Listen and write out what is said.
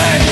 Sing